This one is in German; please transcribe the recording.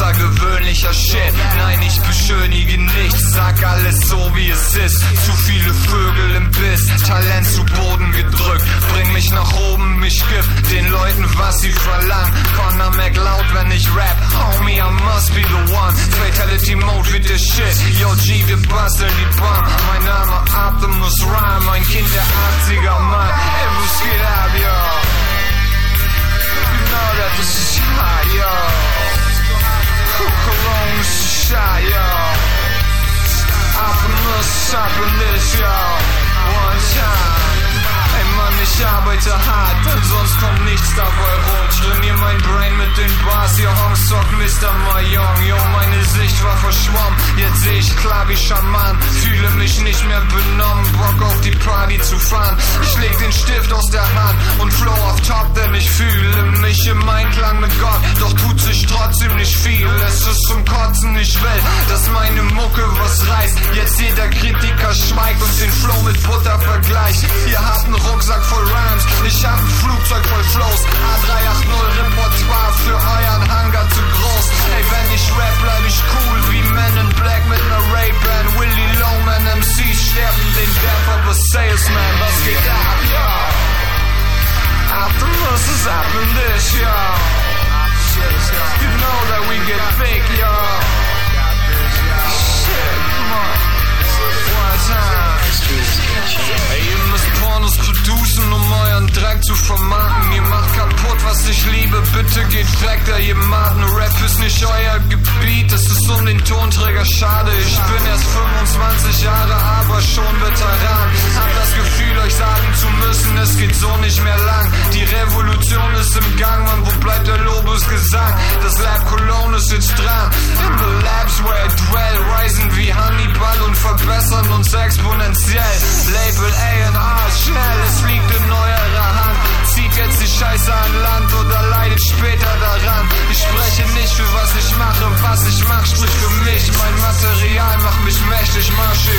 außergewöhnlicher Shit. Nein, ich beschönige nichts, sag alles so wie es ist. Zu viele Vögel im Biss, Talent zu Boden gedrückt. Bring mich nach oben, mich gibt den Leuten, was sie verlangen. Connor McLeod, wenn ich rap, homie, I must be the one. Fatality Mode wird der Shit. Yo, G, wir basteln die Bahn. Mein Name Optimus Rhyme, ein Kind der 80er, In this, yo. One time. Ey Mann, ich arbeite hart, denn sonst kommt nichts dabei rum. Trainier mein Brain mit den Bars, yo, Hongstock, Mr. Mayong. Yo, meine Sicht war verschwommen, jetzt seh ich klar wie Schaman. Fühle mich nicht mehr benommen, Bock auf die Party zu fahren. Ich leg den Stift aus der Hand und flow auf top, denn ich fühle mich im Einklang mit Gott. Doch tut sich trotzdem nicht viel, es ist zum Kotzen, ich will, dass meine Mucke was reißt. Jetzt jeder Kritiker schweigt und den Flow mit Butter vergleicht. Ihr habt einen Rucksack voll Rhymes, ich hab ein Flugzeug voll Flows. A380 Repertoire für euren Hangar zu groß. Ey, wenn ich rap, bleib ich cool wie Men in Black mit ner Ray-Ban. Willie Lowman MCs sterben den Death of a Salesman. Was geht ab, yo? Optimus is up in this, yo. You know that we get big, yo. Da ihr Maden. Rap ist nicht euer Gebiet, es ist um den Tonträger schade. Ich bin erst 25 Jahre, aber schon Veteran. Hab das Gefühl, euch sagen zu müssen, es geht so nicht mehr lang. Die Revolution ist im Gang, man, wo bleibt der Lobesgesang? Das Lab Cologne ist jetzt dran. Mich mächtig,